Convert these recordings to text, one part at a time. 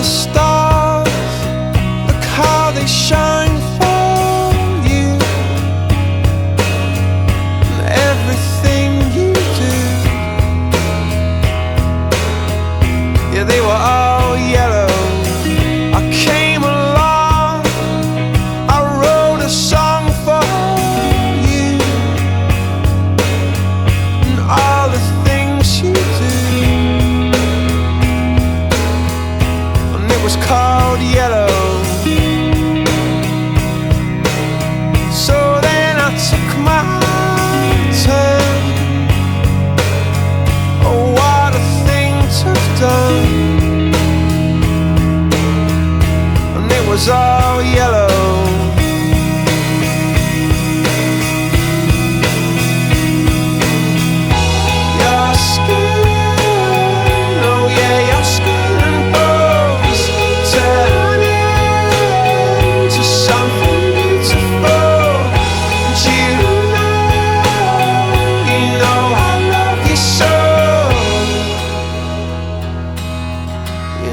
the stars. done, and it was all yeah.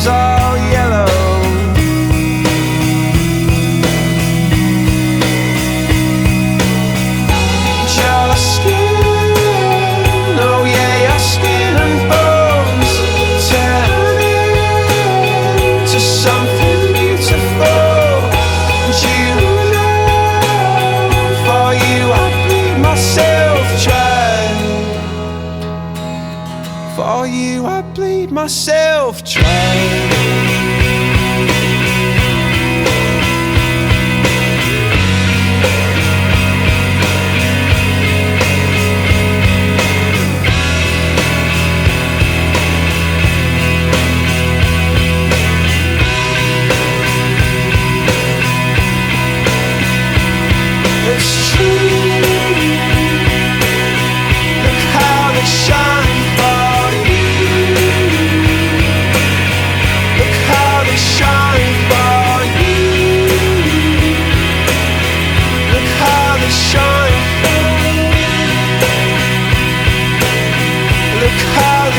was all yellow. Your skin, oh yeah, your skin and bones turn into something beautiful. myself trying